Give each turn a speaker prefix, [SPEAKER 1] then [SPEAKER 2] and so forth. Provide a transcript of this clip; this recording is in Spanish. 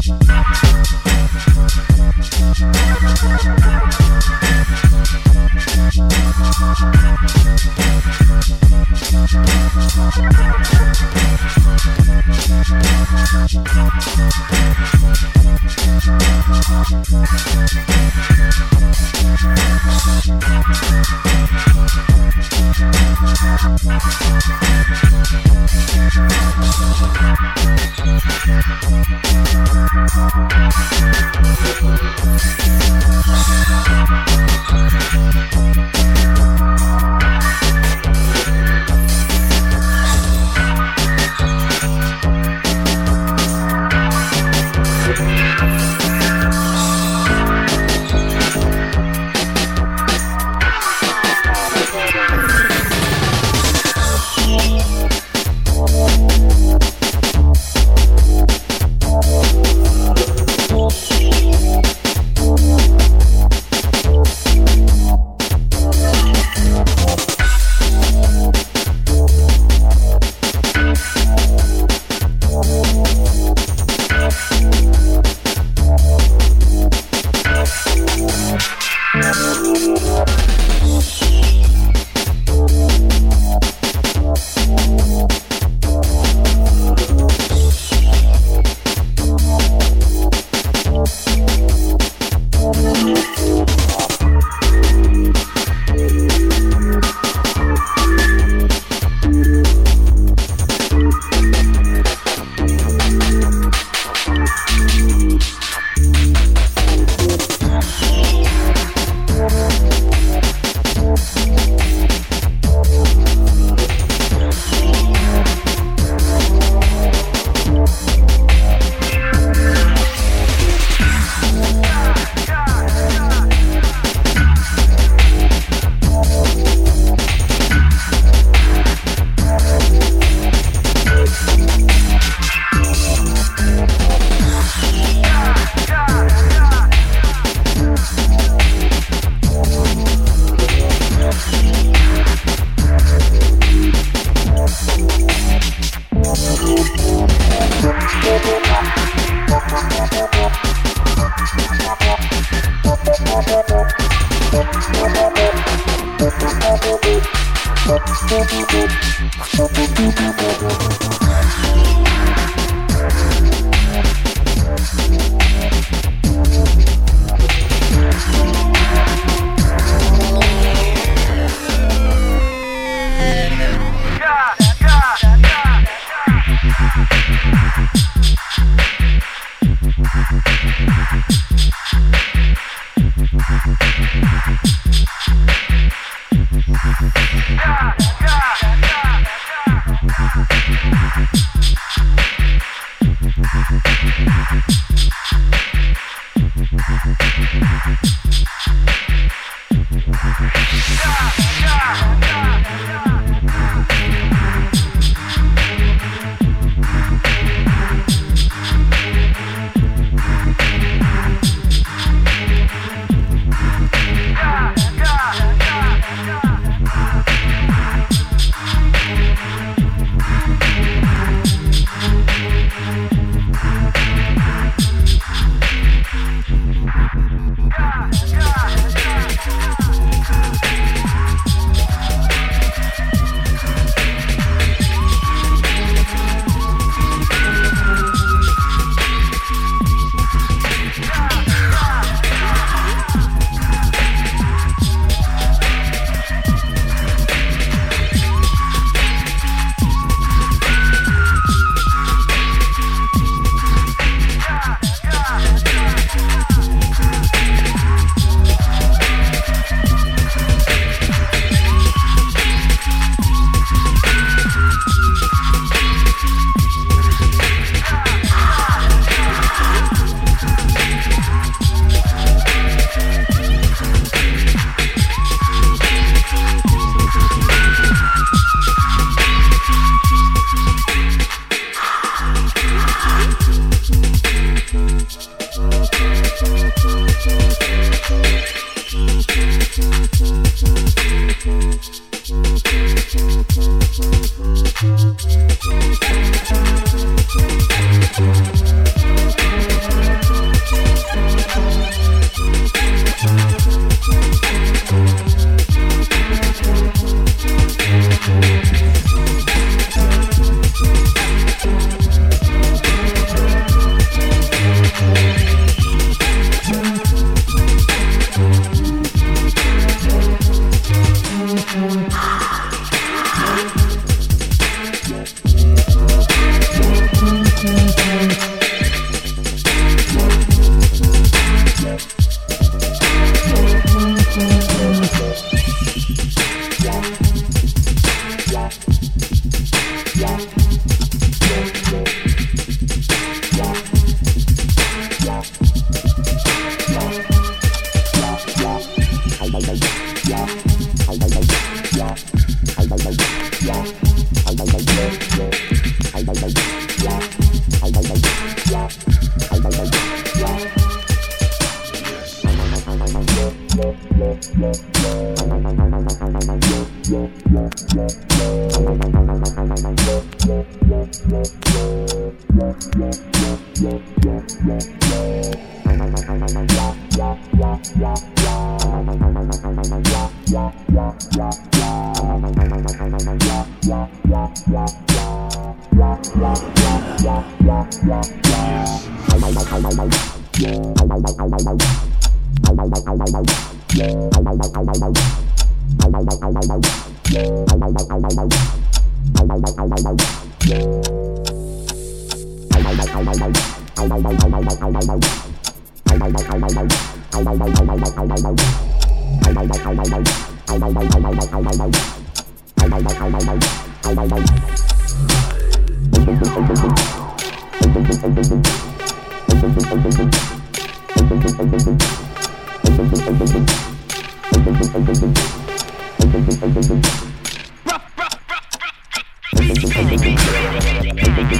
[SPEAKER 1] Thank